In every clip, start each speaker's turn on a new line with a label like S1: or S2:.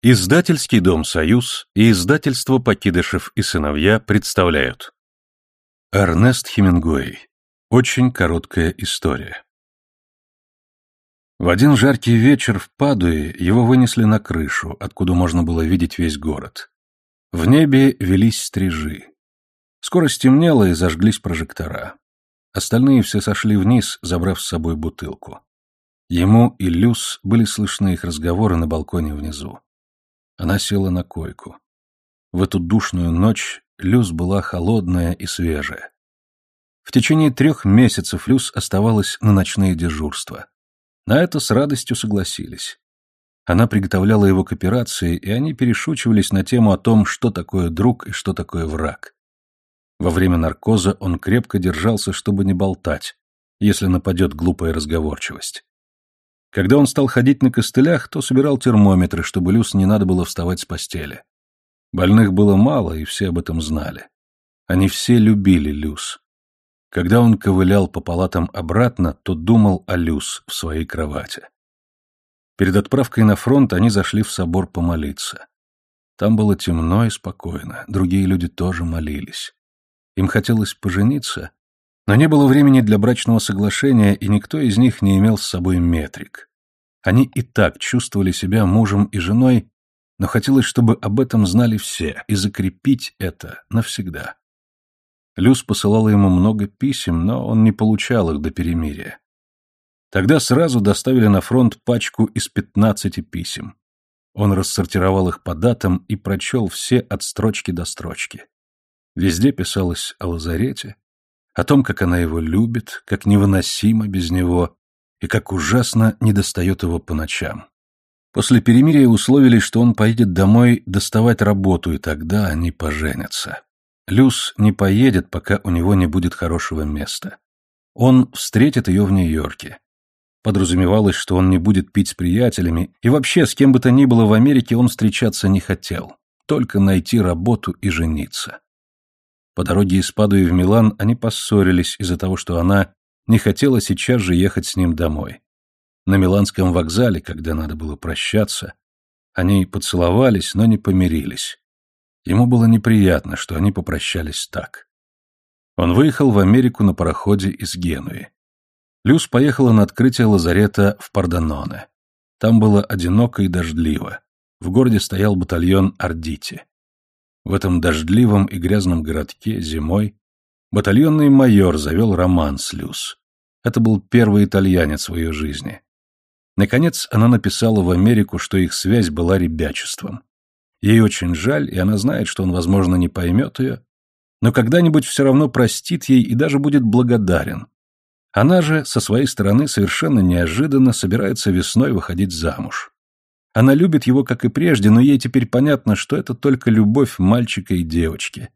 S1: Издательский дом «Союз» и издательство «Покидышев и сыновья» представляют Эрнест Хемингуэй. Очень короткая история. В один жаркий вечер в Падуе его вынесли на крышу, откуда можно было видеть весь город. В небе велись стрижи. Скоро стемнело и зажглись прожектора. Остальные все сошли вниз, забрав с собой бутылку. Ему и Люс были слышны их разговоры на балконе внизу. Она села на койку. В эту душную ночь Люс была холодная и свежая. В течение трех месяцев Люс оставалась на ночные дежурства. На это с радостью согласились. Она приготовляла его к операции, и они перешучивались на тему о том, что такое друг и что такое враг. Во время наркоза он крепко держался, чтобы не болтать, если нападет глупая разговорчивость. Когда он стал ходить на костылях, то собирал термометры, чтобы Люс не надо было вставать с постели. Больных было мало, и все об этом знали. Они все любили Люс. Когда он ковылял по палатам обратно, то думал о Люс в своей кровати. Перед отправкой на фронт они зашли в собор помолиться. Там было темно и спокойно, другие люди тоже молились. Им хотелось пожениться, но не было времени для брачного соглашения, и никто из них не имел с собой метрик. Они и так чувствовали себя мужем и женой, но хотелось, чтобы об этом знали все, и закрепить это навсегда. Люс посылала ему много писем, но он не получал их до перемирия. Тогда сразу доставили на фронт пачку из пятнадцати писем. Он рассортировал их по датам и прочел все от строчки до строчки. Везде писалось о лазарете, о том, как она его любит, как невыносимо без него и как ужасно недостает его по ночам. После перемирия условились, что он поедет домой доставать работу, и тогда они поженятся. Люс не поедет, пока у него не будет хорошего места. Он встретит ее в Нью-Йорке. Подразумевалось, что он не будет пить с приятелями, и вообще с кем бы то ни было в Америке он встречаться не хотел, только найти работу и жениться. По дороге из Падуи в Милан они поссорились из-за того, что она не хотела сейчас же ехать с ним домой. На Миланском вокзале, когда надо было прощаться, они поцеловались, но не помирились. Ему было неприятно, что они попрощались так. Он выехал в Америку на пароходе из Генуи. Люс поехала на открытие лазарета в Парданоне. Там было одиноко и дождливо. В городе стоял батальон Ардити. В этом дождливом и грязном городке зимой батальонный майор завел роман с Люс. Это был первый итальянец в ее жизни. Наконец, она написала в Америку, что их связь была ребячеством. Ей очень жаль, и она знает, что он, возможно, не поймет ее, но когда-нибудь все равно простит ей и даже будет благодарен. Она же, со своей стороны, совершенно неожиданно собирается весной выходить замуж. Она любит его, как и прежде, но ей теперь понятно, что это только любовь мальчика и девочки.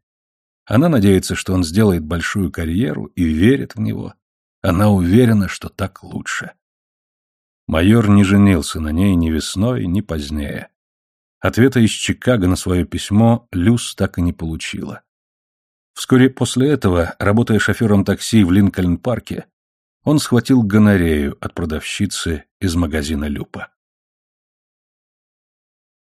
S1: Она надеется, что он сделает большую карьеру и верит в него. Она уверена, что так лучше. Майор не женился на ней ни весной, ни позднее. Ответа из Чикаго на свое письмо Люс так и не получила. Вскоре после этого, работая шофером такси в Линкольн-парке, он схватил гонорею от продавщицы из магазина Люпа.